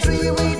country